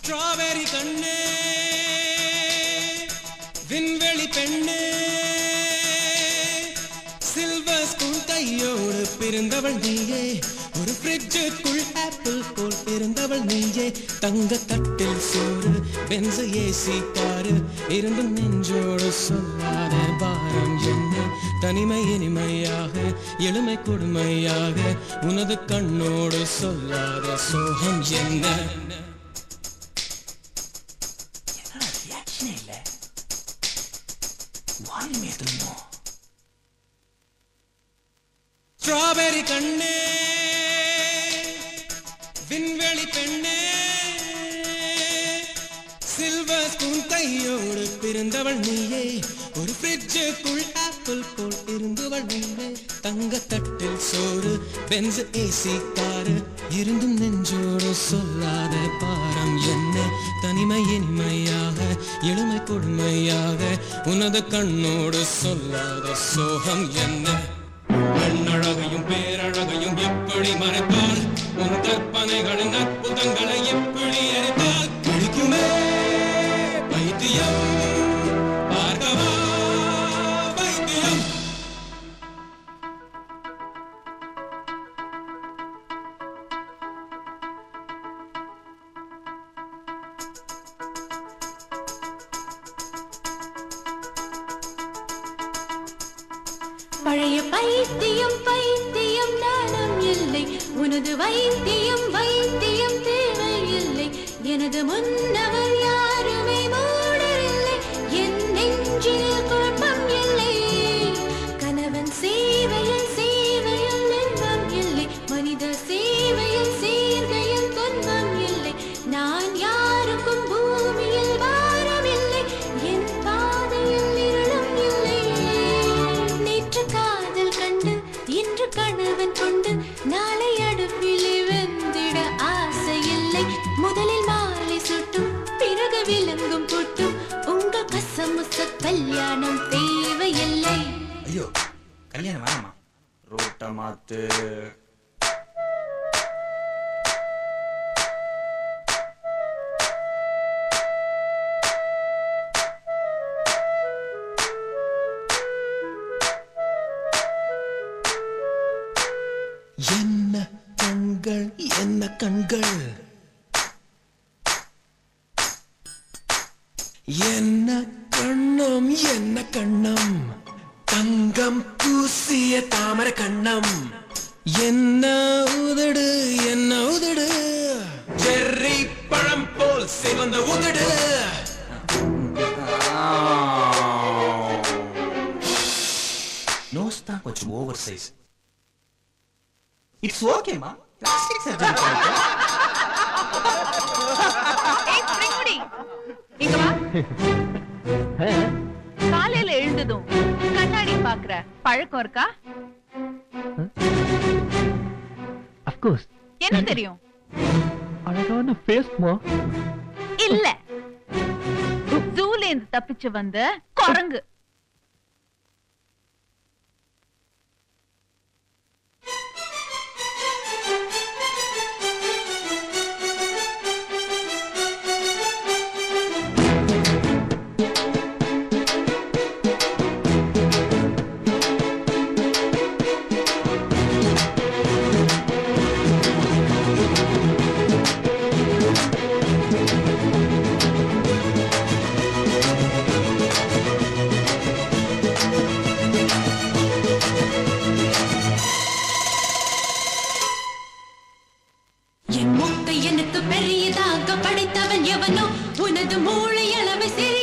Strawberry கண்ணு விண்வெளி பெண்ணு சில்வர் ஸ்கூல் கையோடு பிறந்தவள் நீயே ஒரு ஃப்ரிட்ஜுக்குள் ஆப்பிள் போல் இருந்தவள் நீயே. தங்க தட்டில் சோறு பென்சு ஏசி காரு இருந்து நெஞ்சோடு சொல்லாத பாரம் என்ன. தனிமை இனிமையாக எளிமை கொடுமையாக உனது கண்ணோடு சொல்லாத சோகம் என்ன. என்னடா ரியாக்ஷனே இல்ல வாயுமே திரும்பும் ஸ்ட்ராபெரி கண்ணே விண்வெளி பெண்ணே சில்வர் ஸ்பூன் கையோடு பிறந்தவள் நீயே. ஒரு ஃப்ரிட்ஜுக்குள் ஆப்பிள் போல் இருந்தவள் நீயே. தங்க தட்டில் சோறு பெஞ்ச ஏசி காரு இருந்தும் நெஞ்சோடு சொல்லாத பாரம் என்ன? தனிமை இனிமையாக எளிமை கொடுமையாக உனது கண்ணோடு சொல்லாத சோகம் என்ன? பெண்ணழகையும் பேரழகையும் எப்படி மறைப்பார்? உன் கற்பனைகளின் அற்புதங்கள் வைத்தியம் பைத்தியம் பைத்தியம் நாணம் இல்லை. உனது வைத்தியம் வைத்தியம் தேவையில்லை எனது முன்னவர் கல்யாணம் தேவையில்லை. ஐயோ கல்யாணம் வேணாமா? ரோட்ட மாத்து என்ன கண்கள் என்ன கண்கள்? என்ன கண்ணம் என்ன கண்ணம்? தங்கம் பூசிய தாமர கண்ணம். என்ன உதடு என்ன உதடு? செர்ரி பழம் போல் சிவந்த உதடு. நோஸ் தான் கொஞ்சம் ஓவர் சைஸ் இட்ஸ் ஓகேமா பிளாஸ்டிக் சர்ஜரி பண்ணிட்டேன். ஏய், ஸ்ப்ரிங்குடி, இங்க வா. காலையில எழுந்ததும் கண்ணாடி பாக்குற பழக்கம் இருக்கா? அஃப்கோர்ஸ் என்ன தெரியும்? அழகான ஃபேஸ்மா இல்ல. ஜூல இருந்து தப்பிச்சு வந்த குரங்கு. பெரியதாக படைத்தவன் எவனோ உனது மூளை அளவு சிறு